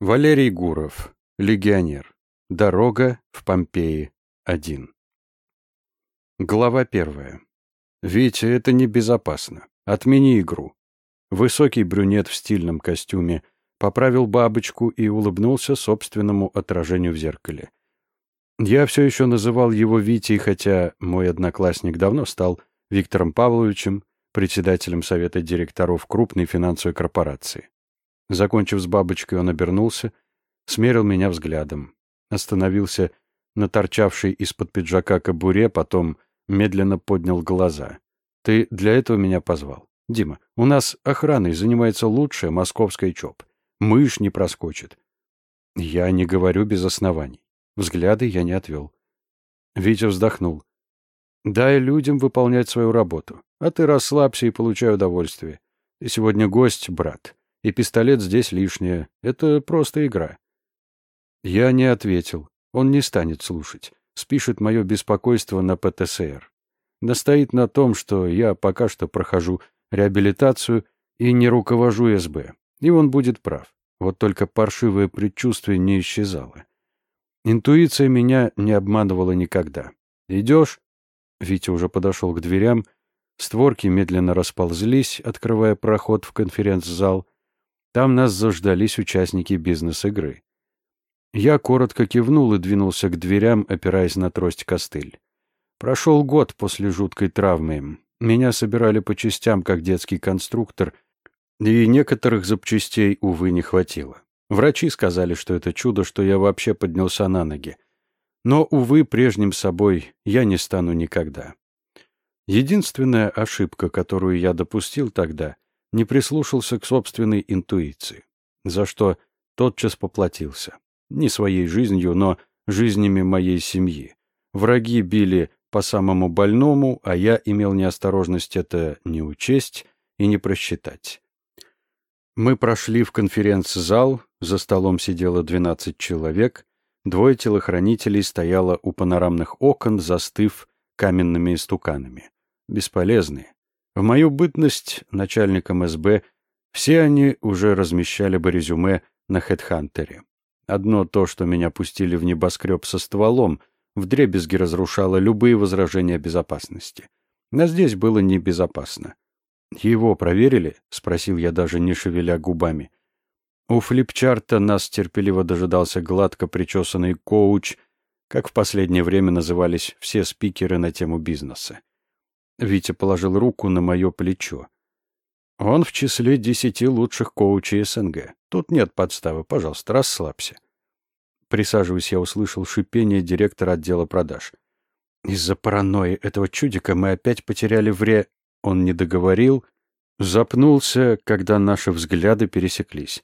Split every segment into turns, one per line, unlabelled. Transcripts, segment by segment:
Валерий Гуров. Легионер. Дорога в Помпеи. 1. Глава первая. Витя, это небезопасно. Отмени игру. Высокий брюнет в стильном костюме поправил бабочку и улыбнулся собственному отражению в зеркале. Я все еще называл его Витей, хотя мой одноклассник давно стал Виктором Павловичем, председателем совета директоров крупной финансовой корпорации. Закончив с бабочкой, он обернулся, смерил меня взглядом, остановился на торчавшей из-под пиджака кобуре, потом медленно поднял глаза. «Ты для этого меня позвал? Дима, у нас охраной занимается лучшая московская ЧОП. Мышь не проскочит». Я не говорю без оснований. Взгляды я не отвел. Витя вздохнул. «Дай людям выполнять свою работу, а ты расслабься и получай удовольствие. Ты сегодня гость, брат и пистолет здесь лишнее. Это просто игра. Я не ответил. Он не станет слушать. Спишет мое беспокойство на ПТСР. Настоит на том, что я пока что прохожу реабилитацию и не руковожу СБ. И он будет прав. Вот только паршивое предчувствие не исчезало. Интуиция меня не обманывала никогда. «Идешь?» Витя уже подошел к дверям. Створки медленно расползлись, открывая проход в конференц-зал. Там нас заждались участники бизнес-игры. Я коротко кивнул и двинулся к дверям, опираясь на трость костыль. Прошел год после жуткой травмы. Меня собирали по частям, как детский конструктор, и некоторых запчастей, увы, не хватило. Врачи сказали, что это чудо, что я вообще поднялся на ноги. Но, увы, прежним собой я не стану никогда. Единственная ошибка, которую я допустил тогда, не прислушался к собственной интуиции, за что тотчас поплатился. Не своей жизнью, но жизнями моей семьи. Враги били по самому больному, а я имел неосторожность это не учесть и не просчитать. Мы прошли в конференц-зал, за столом сидело 12 человек, двое телохранителей стояло у панорамных окон, застыв каменными истуканами. Бесполезные. В мою бытность начальником СБ все они уже размещали бы резюме на Хедхантере. Одно то, что меня пустили в небоскреб со стволом, вдребезги разрушало любые возражения безопасности. Но здесь было небезопасно. «Его проверили?» — спросил я, даже не шевеля губами. У флипчарта нас терпеливо дожидался гладко причесанный коуч, как в последнее время назывались все спикеры на тему бизнеса. Витя положил руку на мое плечо. Он в числе десяти лучших коучей СНГ. Тут нет подставы, пожалуйста, расслабься. Присаживаясь, я услышал шипение директора отдела продаж. Из-за паранойи этого чудика мы опять потеряли вре... Он не договорил, запнулся, когда наши взгляды пересеклись.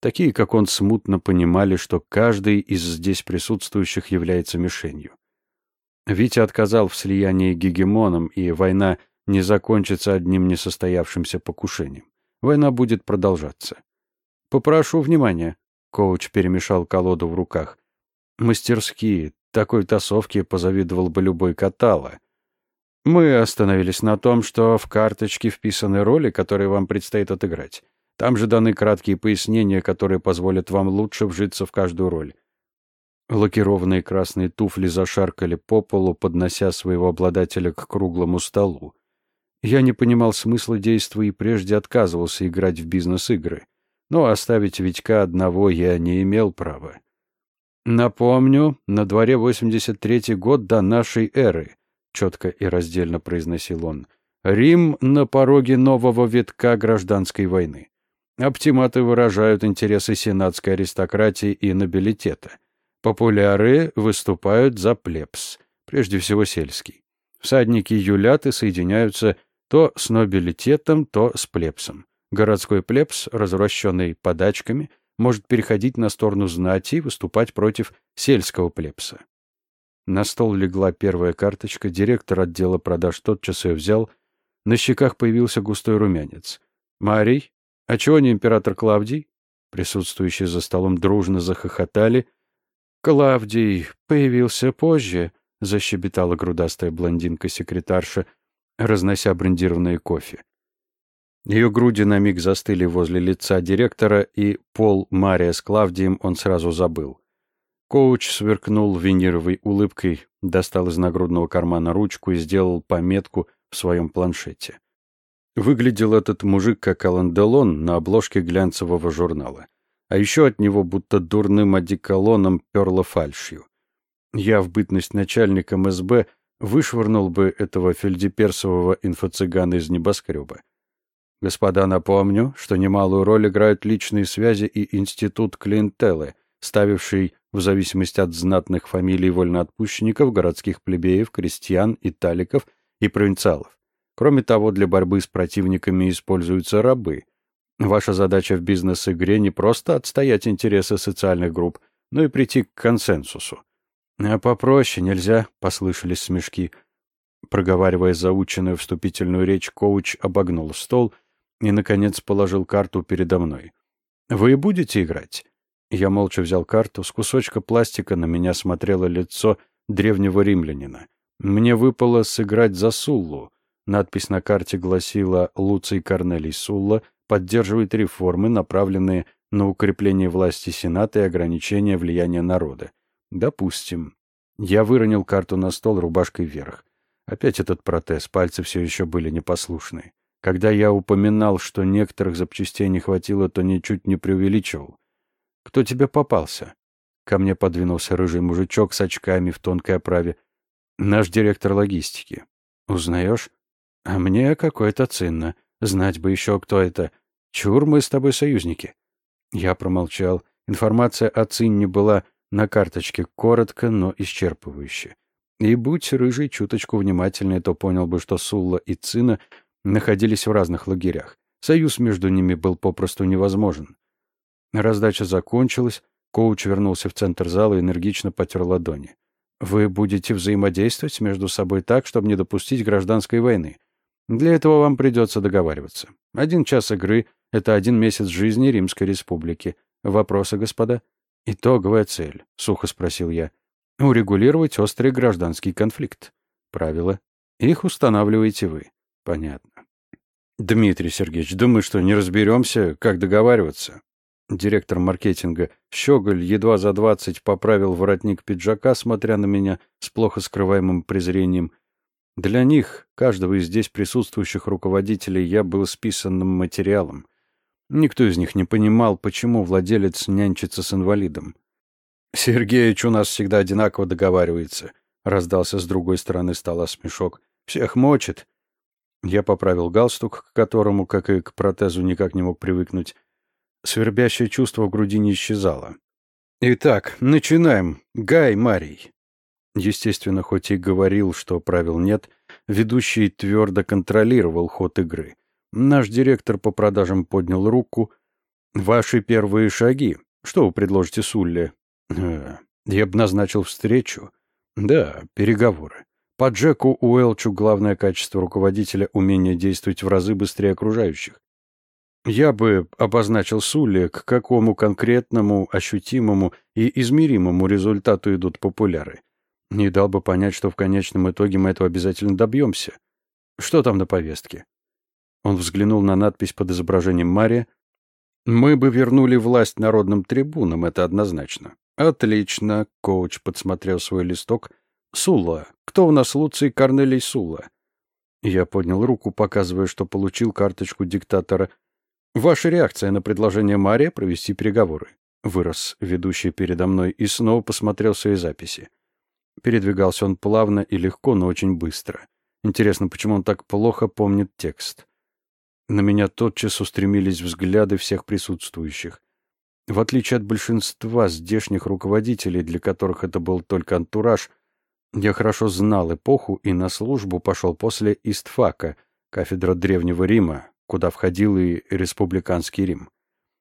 Такие, как он, смутно понимали, что каждый из здесь присутствующих является мишенью. Витя отказал в слиянии гегемоном, и война не закончится одним несостоявшимся покушением. Война будет продолжаться. «Попрошу внимания», — коуч перемешал колоду в руках. «Мастерские. Такой тасовке позавидовал бы любой катала. Мы остановились на том, что в карточке вписаны роли, которые вам предстоит отыграть. Там же даны краткие пояснения, которые позволят вам лучше вжиться в каждую роль. Лакированные красные туфли зашаркали по полу, поднося своего обладателя к круглому столу. Я не понимал смысла действия и прежде отказывался играть в бизнес-игры. Но оставить Витька одного я не имел права. «Напомню, на дворе 83-й год до нашей эры», — четко и раздельно произносил он. «Рим на пороге нового витка гражданской войны. Оптиматы выражают интересы сенатской аристократии и нобилитета. Популяры выступают за плебс, прежде всего сельский. Всадники юляты соединяются то с нобилитетом, то с плебсом. Городской плебс, развращенный подачками, может переходить на сторону знати и выступать против сельского плебса. На стол легла первая карточка, директор отдела продаж тотчас ее взял, на щеках появился густой румянец. «Марий? А чего не император Клавдий?» Присутствующие за столом дружно захохотали — «Клавдий появился позже», — защебетала грудастая блондинка-секретарша, разнося брендированное кофе. Ее груди на миг застыли возле лица директора, и пол Мария с Клавдием он сразу забыл. Коуч сверкнул винировой улыбкой, достал из нагрудного кармана ручку и сделал пометку в своем планшете. Выглядел этот мужик как Алан Делон на обложке глянцевого журнала. А еще от него будто дурным одеколоном перло фальшью. Я в бытность начальником СБ вышвырнул бы этого фельдеперсового инфо-цыгана из небоскреба. Господа, напомню, что немалую роль играют личные связи и институт клиентелы, ставивший в зависимости от знатных фамилий вольноотпущенников, городских плебеев, крестьян, италиков и провинциалов. Кроме того, для борьбы с противниками используются рабы. Ваша задача в бизнес-игре не просто отстоять интересы социальных групп, но и прийти к консенсусу. «А попроще нельзя», — послышались смешки. Проговаривая заученную вступительную речь, коуч обогнул стол и, наконец, положил карту передо мной. «Вы будете играть?» Я молча взял карту. С кусочка пластика на меня смотрело лицо древнего римлянина. Мне выпало сыграть за Суллу. Надпись на карте гласила «Луций Корнелий Сулла поддерживает реформы, направленные на укрепление власти Сената и ограничение влияния народа». Допустим. Я выронил карту на стол рубашкой вверх. Опять этот протез, пальцы все еще были непослушны. Когда я упоминал, что некоторых запчастей не хватило, то ничуть не преувеличивал. «Кто тебе попался?» Ко мне подвинулся рыжий мужичок с очками в тонкой оправе. «Наш директор логистики. Узнаешь?» «А мне какое-то ценно. Знать бы еще, кто это. Чур, мы с тобой союзники». Я промолчал. Информация о Цинне была на карточке коротко, но исчерпывающе. И будь рыжий чуточку внимательнее, то понял бы, что Сулла и Цина находились в разных лагерях. Союз между ними был попросту невозможен. Раздача закончилась, коуч вернулся в центр зала и энергично потер ладони. «Вы будете взаимодействовать между собой так, чтобы не допустить гражданской войны. Для этого вам придется договариваться. Один час игры — это один месяц жизни Римской Республики. Вопросы, господа?» «Итоговая цель», — сухо спросил я. «Урегулировать острый гражданский конфликт. Правила. Их устанавливаете вы. Понятно». «Дмитрий Сергеевич, думаю, что не разберемся, как договариваться». Директор маркетинга Щеголь едва за двадцать поправил воротник пиджака, смотря на меня с плохо скрываемым презрением. Для них, каждого из здесь присутствующих руководителей, я был списанным материалом. Никто из них не понимал, почему владелец нянчится с инвалидом. «Сергеич у нас всегда одинаково договаривается», — раздался с другой стороны стола смешок. «Всех мочит». Я поправил галстук, к которому, как и к протезу, никак не мог привыкнуть. Свербящее чувство в груди не исчезало. «Итак, начинаем. Гай Марий». Естественно, хоть и говорил, что правил нет, ведущий твердо контролировал ход игры. Наш директор по продажам поднял руку. «Ваши первые шаги. Что вы предложите Сулле?» э, «Я бы назначил встречу». «Да, переговоры. По Джеку Уэлчу главное качество руководителя — умение действовать в разы быстрее окружающих. Я бы обозначил Сулле, к какому конкретному, ощутимому и измеримому результату идут популяры. Не дал бы понять, что в конечном итоге мы этого обязательно добьемся. Что там на повестке? Он взглянул на надпись под изображением Мария. «Мы бы вернули власть народным трибунам, это однозначно». «Отлично», — коуч подсмотрел свой листок. «Сула. Кто у нас Луций Корнелий Сула?» Я поднял руку, показывая, что получил карточку диктатора. «Ваша реакция на предложение Мария провести переговоры?» Вырос ведущий передо мной и снова посмотрел свои записи. Передвигался он плавно и легко, но очень быстро. Интересно, почему он так плохо помнит текст? На меня тотчас устремились взгляды всех присутствующих. В отличие от большинства здешних руководителей, для которых это был только антураж, я хорошо знал эпоху и на службу пошел после Истфака, кафедра Древнего Рима, куда входил и республиканский Рим.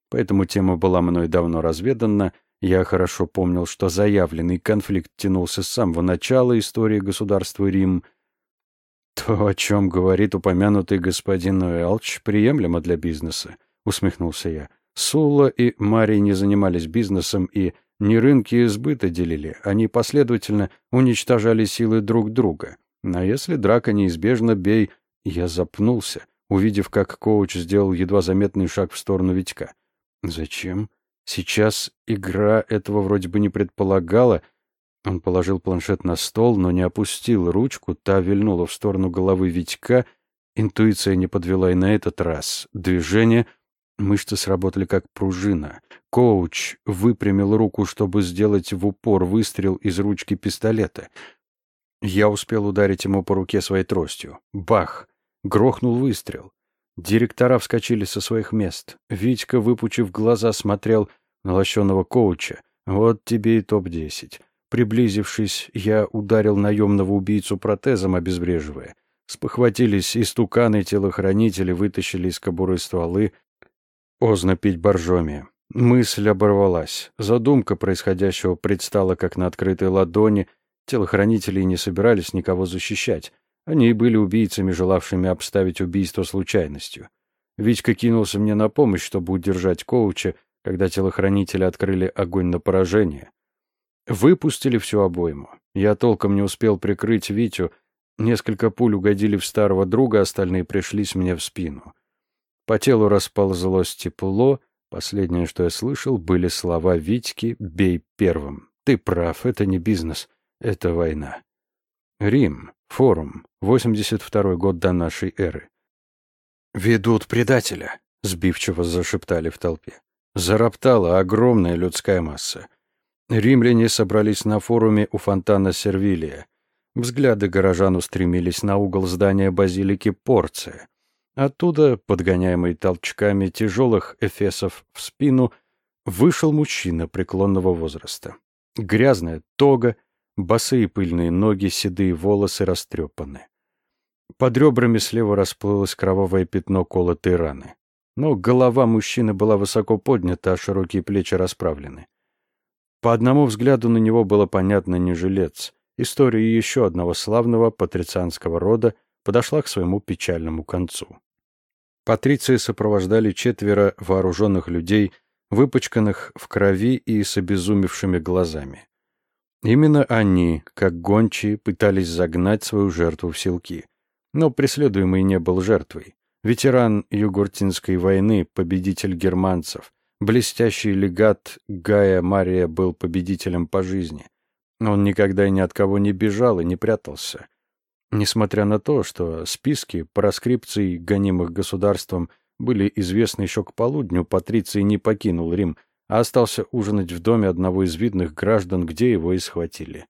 Поэтому тема была мной давно разведана, я хорошо помнил, что заявленный конфликт тянулся с самого начала истории государства Рим — «То, о чем говорит упомянутый господин Уэлч, приемлемо для бизнеса», — усмехнулся я. Сула и Мари не занимались бизнесом и не рынки избыта делили, они последовательно уничтожали силы друг друга. А если драка неизбежна, бей... Я запнулся. увидев, как коуч сделал едва заметный шаг в сторону Витька. «Зачем? Сейчас игра этого вроде бы не предполагала». Он положил планшет на стол, но не опустил ручку, та вильнула в сторону головы Витька. Интуиция не подвела и на этот раз. Движение... Мышцы сработали как пружина. Коуч выпрямил руку, чтобы сделать в упор выстрел из ручки пистолета. Я успел ударить ему по руке своей тростью. Бах! Грохнул выстрел. Директора вскочили со своих мест. Витька, выпучив глаза, смотрел на лощеного коуча. Вот тебе и топ-10. Приблизившись, я ударил наемного убийцу протезом, обезвреживая. Спохватились истуканы-телохранители, вытащили из кобуры стволы. Поздно пить боржоми. Мысль оборвалась. Задумка происходящего предстала как на открытой ладони. Телохранители не собирались никого защищать. Они и были убийцами, желавшими обставить убийство случайностью. Витька кинулся мне на помощь, чтобы удержать коуча, когда телохранители открыли огонь на поражение. Выпустили всю обойму. Я толком не успел прикрыть Витю. Несколько пуль угодили в старого друга, остальные пришлись мне в спину. По телу расползлось тепло. Последнее, что я слышал, были слова Витьки «бей первым». «Ты прав, это не бизнес, это война». Рим. Форум. 82 год до нашей эры. «Ведут предателя», — сбивчиво зашептали в толпе. Зароптала огромная людская масса. Римляне собрались на форуме у фонтана Сервилия. Взгляды горожан устремились на угол здания базилики Порция. Оттуда, подгоняемый толчками тяжелых эфесов в спину, вышел мужчина преклонного возраста. Грязная тога, Босые пыльные ноги, седые волосы растрепаны. Под ребрами слева расплылось кровавое пятно колотой раны. Но голова мужчины была высоко поднята, а широкие плечи расправлены. По одному взгляду на него было понятно не жилец. История еще одного славного патрицианского рода подошла к своему печальному концу. Патриции сопровождали четверо вооруженных людей, выпачканных в крови и с обезумевшими глазами. Именно они, как гончие, пытались загнать свою жертву в селки. Но преследуемый не был жертвой. Ветеран Югуртинской войны, победитель германцев, блестящий легат Гая Мария был победителем по жизни. Он никогда ни от кого не бежал и не прятался. Несмотря на то, что списки проскрипций, гонимых государством, были известны еще к полудню, Патриций не покинул Рим – а остался ужинать в доме одного из видных граждан, где его и схватили.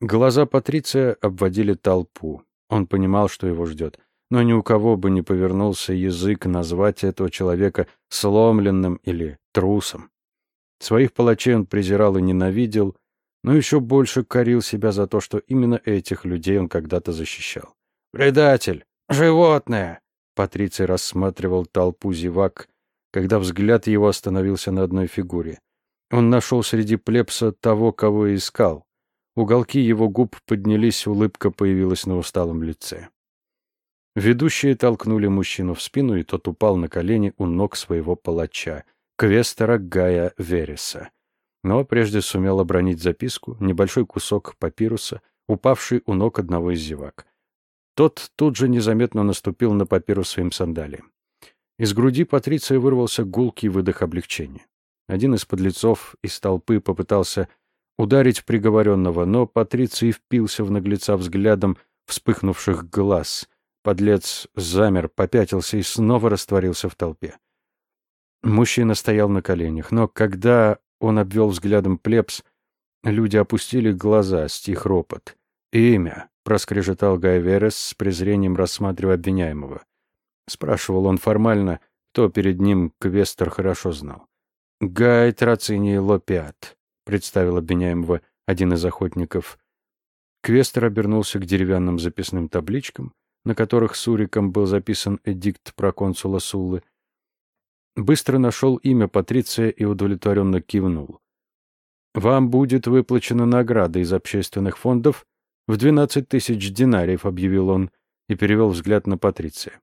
Глаза Патриция обводили толпу. Он понимал, что его ждет. Но ни у кого бы не повернулся язык назвать этого человека сломленным или трусом. Своих палачей он презирал и ненавидел, но еще больше корил себя за то, что именно этих людей он когда-то защищал. «Предатель! Животное!» Патриций рассматривал толпу зевак, когда взгляд его остановился на одной фигуре. Он нашел среди плебса того, кого искал. Уголки его губ поднялись, улыбка появилась на усталом лице. Ведущие толкнули мужчину в спину, и тот упал на колени у ног своего палача, квестера Гая Вереса. Но прежде сумел обронить записку, небольшой кусок папируса, упавший у ног одного из зевак. Тот тут же незаметно наступил на папирус своим сандалием. Из груди Патриция вырвался гулкий выдох облегчения. Один из подлецов из толпы попытался ударить приговоренного, но Патриций впился в наглеца взглядом вспыхнувших глаз. Подлец замер, попятился и снова растворился в толпе. Мужчина стоял на коленях, но когда он обвел взглядом плебс, люди опустили глаза, стих ропот. «Имя», — проскрежетал Гай Верес с презрением рассматривая обвиняемого. Спрашивал он формально, кто перед ним Квестер хорошо знал. «Гай Трацини Лопиат», — представил обвиняемого один из охотников. Квестер обернулся к деревянным записным табличкам, на которых Суриком был записан эдикт про консула Суллы. Быстро нашел имя Патриция и удовлетворенно кивнул. «Вам будет выплачена награда из общественных фондов в 12 тысяч динариев», — объявил он и перевел взгляд на Патриция.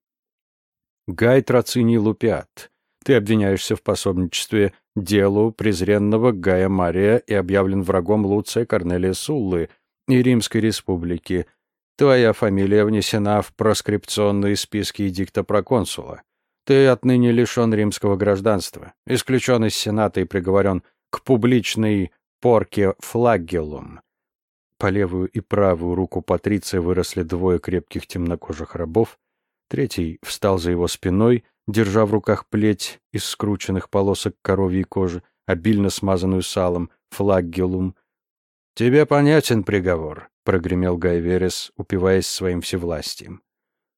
Гай Трацини Лупиат, ты обвиняешься в пособничестве делу презренного Гая Мария и объявлен врагом Луция Корнелия Суллы и Римской Республики. Твоя фамилия внесена в проскрипционные списки эдикта проконсула. Ты отныне лишен римского гражданства, исключен из Сената и приговорен к публичной порке флагеллум. По левую и правую руку Патриция выросли двое крепких темнокожих рабов, третий встал за его спиной, держа в руках плеть из скрученных полосок коровьей кожи, обильно смазанную салом, флаггелум. «Тебе понятен приговор», — прогремел Гай Верес, упиваясь своим всевластием.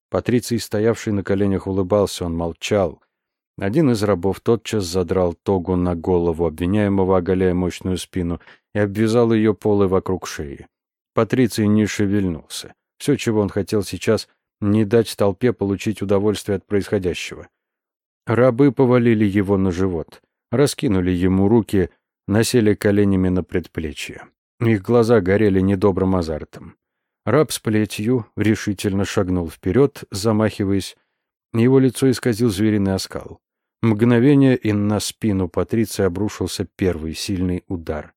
Патриций, стоявший на коленях, улыбался, он молчал. Один из рабов тотчас задрал тогу на голову обвиняемого, оголяя мощную спину, и обвязал ее полы вокруг шеи. Патриций не шевельнулся. Все, чего он хотел сейчас, не дать толпе получить удовольствие от происходящего. Рабы повалили его на живот, раскинули ему руки, насели коленями на предплечье. Их глаза горели недобрым азартом. Раб с плетью решительно шагнул вперед, замахиваясь. Его лицо исказил звериный оскал. Мгновение, и на спину Патриции обрушился первый сильный удар.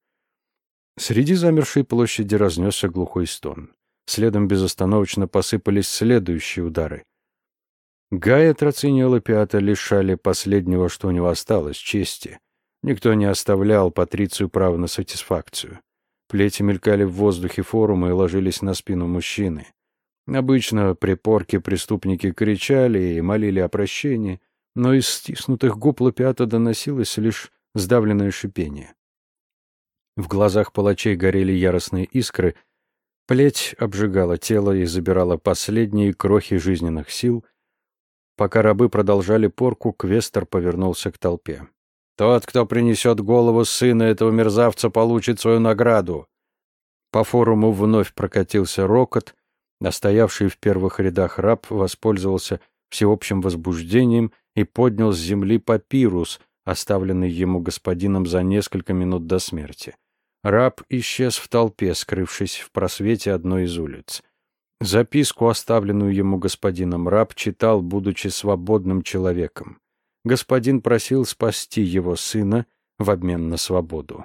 Среди замершей площади разнесся глухой стон. Следом безостановочно посыпались следующие удары. Гая Троцинио Лапиата лишали последнего, что у него осталось, чести. Никто не оставлял Патрицию права на сатисфакцию. Плети мелькали в воздухе форума и ложились на спину мужчины. Обычно при порке преступники кричали и молили о прощении, но из стиснутых губ Лапиата доносилось лишь сдавленное шипение. В глазах палачей горели яростные искры, плеть обжигала тело и забирала последние крохи жизненных сил — Пока рабы продолжали порку, Квестер повернулся к толпе. «Тот, кто принесет голову сына этого мерзавца, получит свою награду!» По форуму вновь прокатился рокот, Настоявший в первых рядах раб воспользовался всеобщим возбуждением и поднял с земли папирус, оставленный ему господином за несколько минут до смерти. Раб исчез в толпе, скрывшись в просвете одной из улиц. Записку, оставленную ему господином раб, читал, будучи свободным человеком. Господин просил спасти его сына в обмен на свободу.